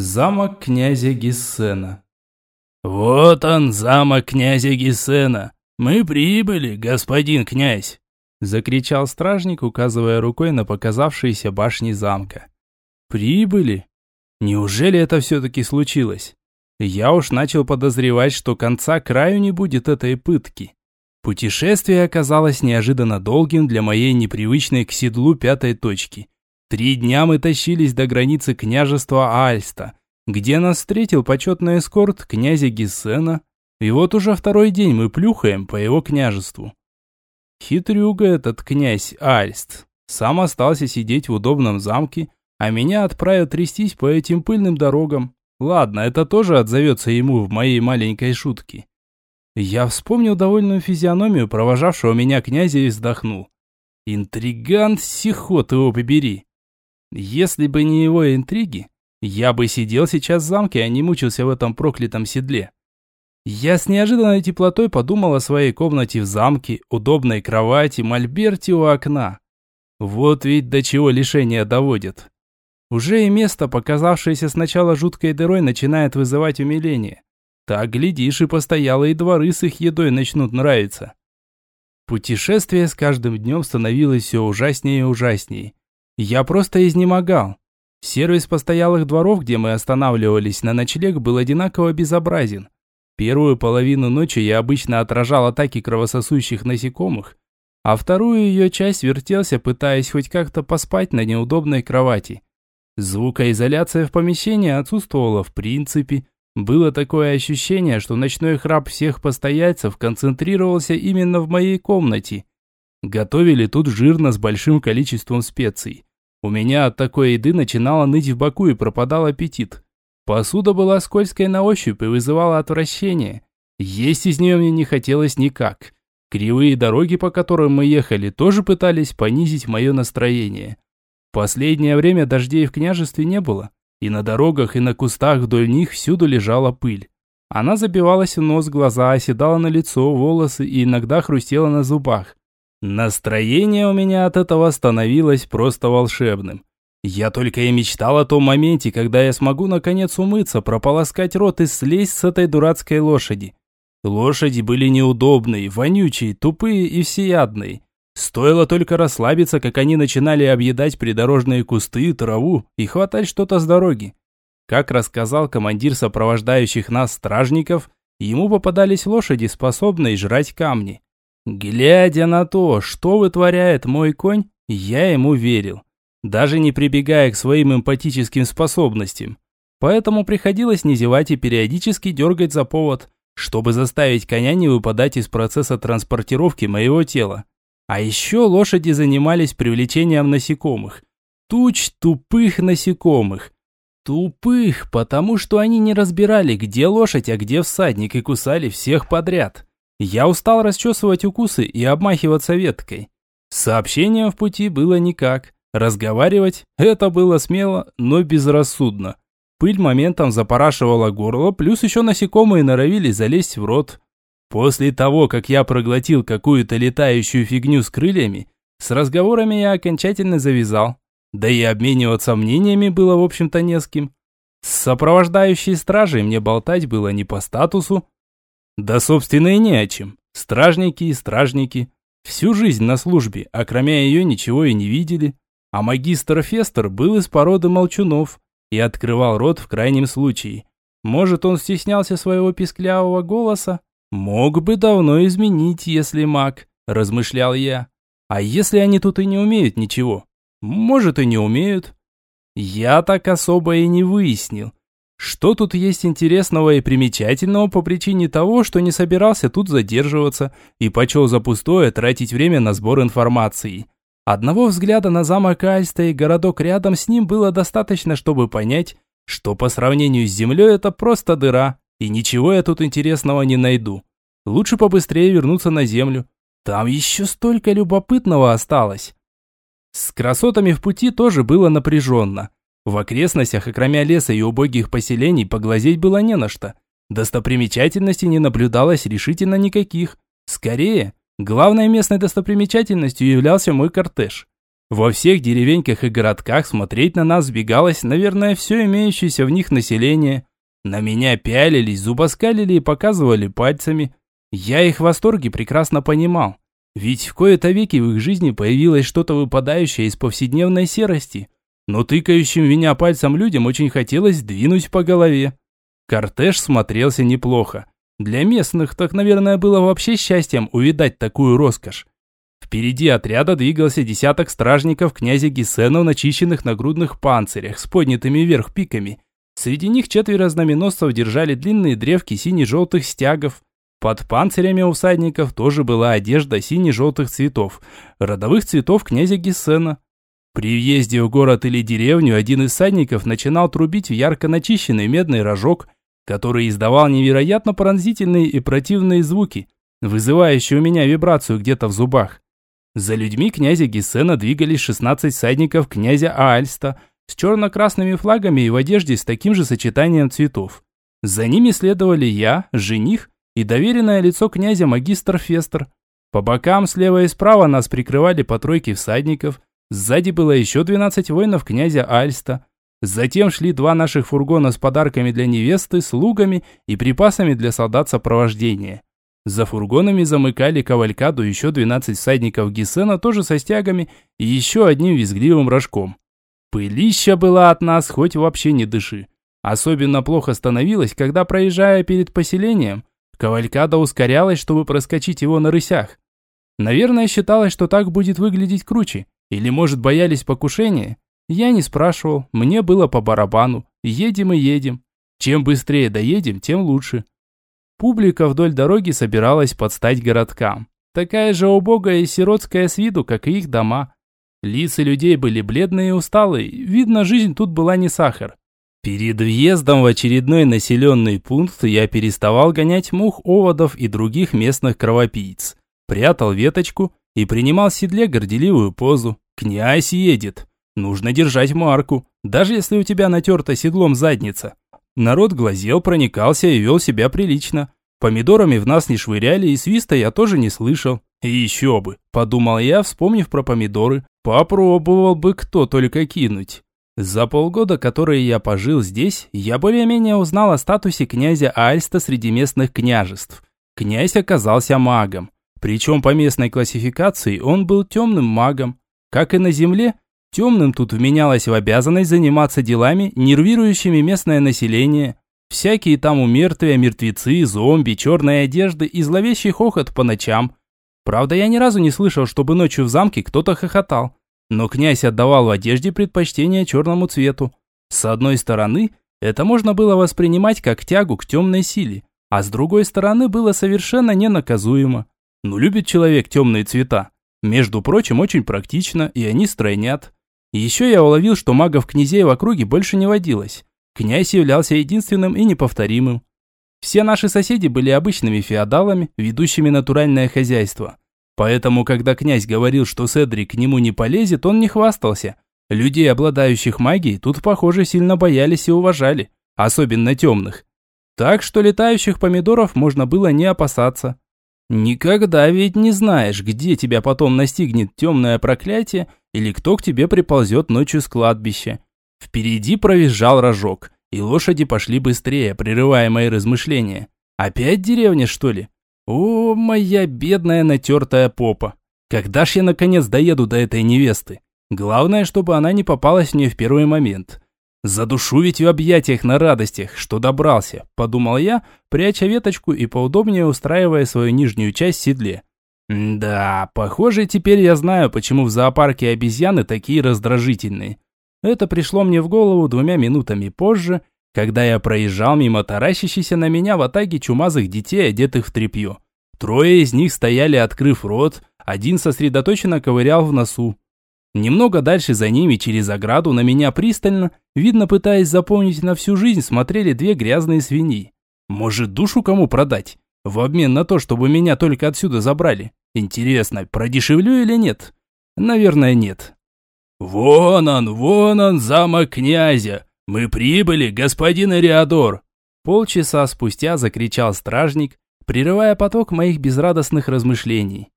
Замок князя Гессена. «Вот он, замок князя Гессена! Мы прибыли, господин князь!» Закричал стражник, указывая рукой на показавшиеся башни замка. «Прибыли? Неужели это все-таки случилось? Я уж начал подозревать, что конца краю не будет этой пытки. Путешествие оказалось неожиданно долгим для моей непривычной к седлу пятой точки. Три дня мы тащились до границы княжества Альста, где нас встретил почетный эскорт князя Гессена, и вот уже второй день мы плюхаем по его княжеству. Хитрюга этот князь Альст сам остался сидеть в удобном замке, а меня отправят трястись по этим пыльным дорогам. Ладно, это тоже отзовется ему в моей маленькой шутке. Я вспомнил довольную физиономию провожавшего меня князя и вздохнул. Интригант, сихот его побери. Если бы не его интриги, я бы сидел сейчас в замке, а не мучился в этом проклятом седле. Я с неожиданной теплотой подумал о своей комнате в замке, удобной кровати, мольберте у окна. Вот ведь до чего лишения доводят. Уже и место, показавшееся сначала жуткой дырой, начинает вызывать умиление. Так, глядишь, и постоялые дворы с их едой начнут нравиться. Путешествие с каждым днем становилось все ужаснее и ужаснее. Я просто изнемогал. Сервис постоялых дворов, где мы останавливались на ночлег, был одинаково безобразен. Первую половину ночи я обычно отражал атаки кровососущих насекомых, а вторую ее часть вертелся, пытаясь хоть как-то поспать на неудобной кровати. Звукоизоляция в помещении отсутствовала в принципе. Было такое ощущение, что ночной храп всех постояльцев концентрировался именно в моей комнате. Готовили тут жирно с большим количеством специй. У меня от такой еды начинало ныть в боку и пропадал аппетит. Посуда была скользкой на ощупь и вызывала отвращение. Есть из нее мне не хотелось никак. Кривые дороги, по которым мы ехали, тоже пытались понизить мое настроение. Последнее время дождей в княжестве не было, и на дорогах и на кустах вдоль них всюду лежала пыль. Она забивалась в нос, глаза, оседала на лицо, волосы и иногда хрустела на зубах. Настроение у меня от этого становилось просто волшебным. Я только и мечтал о том моменте, когда я смогу наконец умыться, прополоскать рот и слезть с этой дурацкой лошади. Лошади были неудобные, вонючие, тупые и всеядные. Стоило только расслабиться, как они начинали объедать придорожные кусты, траву и хватать что-то с дороги. Как рассказал командир сопровождающих нас стражников, ему попадались лошади, способные жрать камни. Глядя на то, что вытворяет мой конь, я ему верил, даже не прибегая к своим эмпатическим способностям. Поэтому приходилось не зевать и периодически дергать за повод, чтобы заставить коня не выпадать из процесса транспортировки моего тела. А еще лошади занимались привлечением насекомых. Туч тупых насекомых. Тупых, потому что они не разбирали, где лошадь, а где всадник, и кусали всех подряд. Я устал расчесывать укусы и обмахиваться веткой. Сообщением в пути было никак. Разговаривать – это было смело, но безрассудно. Пыль моментом запорашивала горло, плюс еще насекомые норовили залезть в рот. После того, как я проглотил какую-то летающую фигню с крыльями, с разговорами я окончательно завязал. Да и обмениваться мнениями было, в общем-то, не с кем. С сопровождающей стражей мне болтать было не по статусу, да, собственно, и не о чем. Стражники и стражники. Всю жизнь на службе, а кроме ее ничего и не видели. А магистр Фестер был из породы молчунов и открывал рот в крайнем случае. Может, он стеснялся своего писклявого голоса? Мог бы давно изменить, если маг, размышлял я. А если они тут и не умеют ничего? Может, и не умеют. Я так особо и не выяснил. Что тут есть интересного и примечательного по причине того, что не собирался тут задерживаться и почел за пустое тратить время на сбор информации? Одного взгляда на замок Альста и городок рядом с ним было достаточно, чтобы понять, что по сравнению с землей это просто дыра, и ничего я тут интересного не найду. Лучше побыстрее вернуться на землю. Там еще столько любопытного осталось. С красотами в пути тоже было напряженно. В окрестностях, окромя леса и убогих поселений, поглазеть было не на что. Достопримечательностей не наблюдалось решительно никаких. Скорее, главной местной достопримечательностью являлся мой кортеж. Во всех деревеньках и городках смотреть на нас сбегалось, наверное, все имеющееся в них население. На меня пялились, зубоскалили и показывали пальцами. Я их восторге прекрасно понимал. Ведь в кои-то веки в их жизни появилось что-то выпадающее из повседневной серости. Но тыкающим меня пальцем людям очень хотелось двинуть по голове. Кортеж смотрелся неплохо. Для местных так, наверное, было вообще счастьем увидать такую роскошь. Впереди отряда двигался десяток стражников князя Гесена в начищенных нагрудных панцирях с поднятыми вверх пиками. Среди них четверо знаменосцев держали длинные древки сине-желтых стягов. Под панцирями у всадников тоже была одежда сине-желтых цветов, родовых цветов князя Гессена. При въезде в город или деревню один из всадников начинал трубить в ярко начищенный медный рожок, который издавал невероятно пронзительные и противные звуки, вызывающие у меня вибрацию где-то в зубах. За людьми князя Гессена двигались 16 всадников князя Аальста с черно-красными флагами и в одежде с таким же сочетанием цветов. За ними следовали я, жених и доверенное лицо князя магистр Фестер. По бокам слева и справа нас прикрывали по тройке всадников, сзади было еще 12 воинов князя Альста, Затем шли два наших фургона с подарками для невесты, слугами и припасами для солдат сопровождения. За фургонами замыкали кавалькаду еще 12 всадников Гесена, тоже со стягами, и еще одним визгливым рожком. Пылища была от нас, хоть вообще не дыши. Особенно плохо становилось, когда, проезжая перед поселением, кавалькада ускорялась, чтобы проскочить его на рысях. Наверное, считалось, что так будет выглядеть круче. Или, может, боялись покушения. Я не спрашивал, мне было по барабану. Едем и едем. Чем быстрее доедем, тем лучше. Публика вдоль дороги собиралась подстать городкам. Такая же убогая и сиротская с виду, как и их дома. Лица людей были бледные и усталые, видно, жизнь тут была не сахар. Перед въездом в очередной населенный пункт я переставал гонять мух, оводов и других местных кровопийц. Прятал веточку и принимал в седле горделивую позу. «Князь едет!» Нужно держать марку, даже если у тебя натерта седлом задница. Народ глазел, проникался и вел себя прилично. Помидорами в нас не швыряли, и свиста я тоже не слышал. И еще бы, подумал я, вспомнив про помидоры. Попробовал бы кто только кинуть. За полгода, которые я пожил здесь, я более-менее узнал о статусе князя Альста среди местных княжеств. Князь оказался магом. Причем по местной классификации он был темным магом. Как и на земле, Темным тут вменялось в обязанность заниматься делами, нервирующими местное население. Всякие там умертвия, мертвецы, зомби, черные одежды и зловещий хохот по ночам. Правда, я ни разу не слышал, чтобы ночью в замке кто-то хохотал. Но князь отдавал в одежде предпочтение черному цвету. С одной стороны, это можно было воспринимать как тягу к темной силе, а с другой стороны было совершенно ненаказуемо. Ну любит человек темные цвета. Между прочим, очень практично, и они стройнят. Еще я уловил, что магов-князей в округе больше не водилось. Князь являлся единственным и неповторимым. Все наши соседи были обычными феодалами, ведущими натуральное хозяйство. Поэтому, когда князь говорил, что Седрик к нему не полезет, он не хвастался. Людей, обладающих магией, тут, похоже, сильно боялись и уважали, особенно темных. Так что летающих помидоров можно было не опасаться. Никогда ведь не знаешь, где тебя потом настигнет темное проклятие или кто к тебе приползет ночью с кладбища. Впереди провизжал рожок, и лошади пошли быстрее, прерывая мои размышления. Опять деревня, что ли? О, моя бедная натертая попа. Когда ж я наконец доеду до этой невесты? Главное, чтобы она не попалась мне в первый момент. Задушу ведь в объятиях на радостях, что добрался, подумал я, пряча веточку и поудобнее устраивая свою нижнюю часть в седле. Да, похоже, теперь я знаю, почему в зоопарке обезьяны такие раздражительные. Это пришло мне в голову двумя минутами позже, когда я проезжал мимо таращащейся на меня в атаге чумазых детей, одетых в тряпье. Трое из них стояли, открыв рот, один сосредоточенно ковырял в носу. Немного дальше за ними, через ограду, на меня пристально, видно, пытаясь запомнить на всю жизнь, смотрели две грязные свиньи. Может, душу кому продать? В обмен на то, чтобы меня только отсюда забрали. Интересно, продешевлю или нет? Наверное, нет. «Вон он, вон он, замок князя! Мы прибыли, господин Ариадор!» Полчаса спустя закричал стражник, прерывая поток моих безрадостных размышлений.